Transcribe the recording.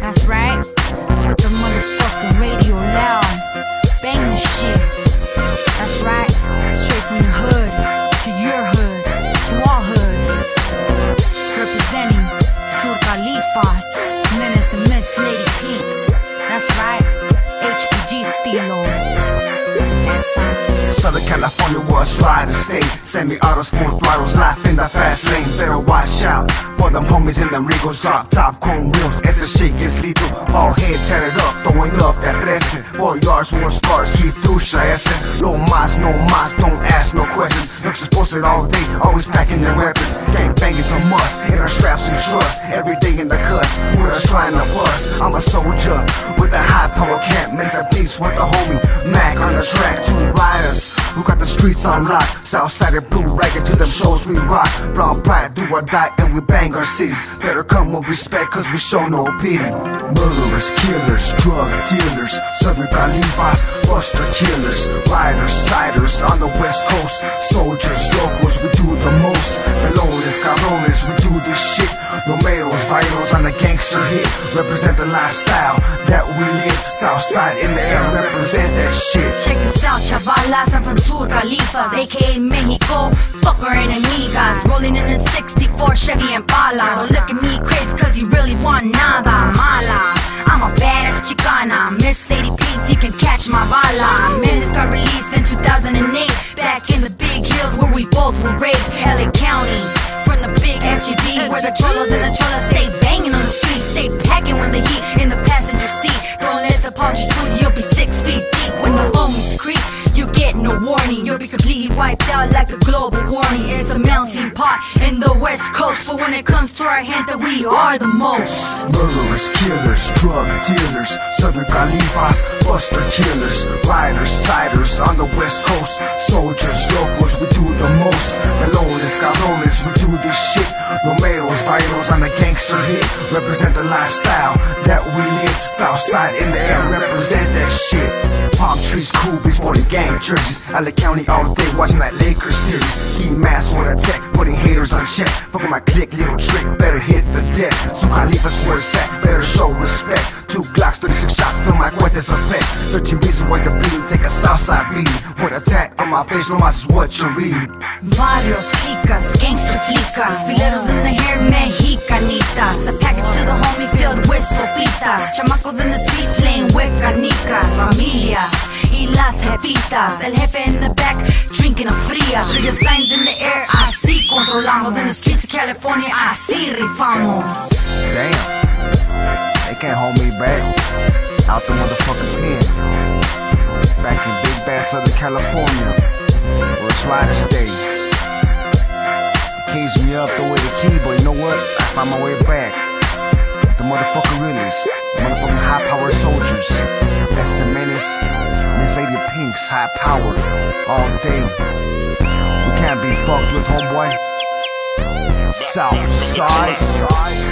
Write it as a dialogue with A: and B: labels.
A: That's right. Put the motherfucking radio loud. Bang the shit. That's right. Straight from the hood to your hood to all hoods. Representing Sur Califas, Menace and Miss Lady
B: Southern California was right to stay. Semi-autos, full throttles, life in the fast lane. Better watch out for them homies in them Regals. Drop top, chrome rims, ese shit gets lethal. All head tatted up, throwing up that dressing. Four yards, more scars, keep through ese. No mas, no mas, don't ask no questions. Looks posted all day, always packing their weapons. Gang banging's a must, in our straps and trust. Every day in the cuss, who us trying to bust. I'm a soldier with a high power camp. Makes a beast with the homie Mac on the track. Two riders who got the streets on lock. Southside blue ragged to them shows we rock. Brown pride, do or die, and we bang our cities. Better come with respect, cause we show no pity. Murderers, killers, drug dealers, Southern Califas, buster killers, riders, siders on the west coast. Soldiers, locals, we do the most. Melones, cabrones, we gangster hit. Represent the lifestyle that we live. Southside in the air, represent that shit.
A: Check this out, chavalas. I'm from Sur Califas, aka Mexico. Fuck our enemigas. Rolling in a 64 Chevy Impala. Don't look at me crazy, cause you really want nada. Mala. I'm a badass Chicana. Miss Lady Pete, you can catch my bala. Menace got released in 2008. Back in the big hills where we both were raised. LA County. From the big SUV where the cholos and the cholas stay the heat in the passenger seat. Don't let the punches fool you, you'll be six feet deep when the homies creep. You get no warning, you'll be completely wiped out like a global warming. It's a melting pot in the west coast, but when it comes to our hand, that we are the most.
B: Murderers, killers, drug dealers, Southern Califas, buster killers, riders, siders on the west coast, soldiers, locals, we do the most. Melones, cabrones, we do this shit. Romeros, vinos on the gangster hit, represent the lifestyle that we live. Southside in the air, represent that shit. Palm trees, cool, be sporting gang jerseys. LA County all day, watching that Lakers series. Ski mask on attack, putting haters on check. Fuck my click, little trick, better hit the deck. Sur Califas where it's at, better show respect. My face, no is what you're reading.
A: Varios, clicas, gangster flicas, fileros in the hair, mexicanitas. A package to the homie filled with sopitas. Chamacos in the streets playing with canicas. Familias y las jefitas. El jefe in the back drinking a fría. Through signs in the air, así controlamos. In the streets of California, así rifamos.
B: Damn. Southern California. It's right to stay. Keys me up, throw away the key, but you know what? I find my way back. The motherfucking realest. Motherfucking high power soldiers. That's the menace. Miss Lady Pinks, high power. All day. We can't be fucked with, homeboy. South side.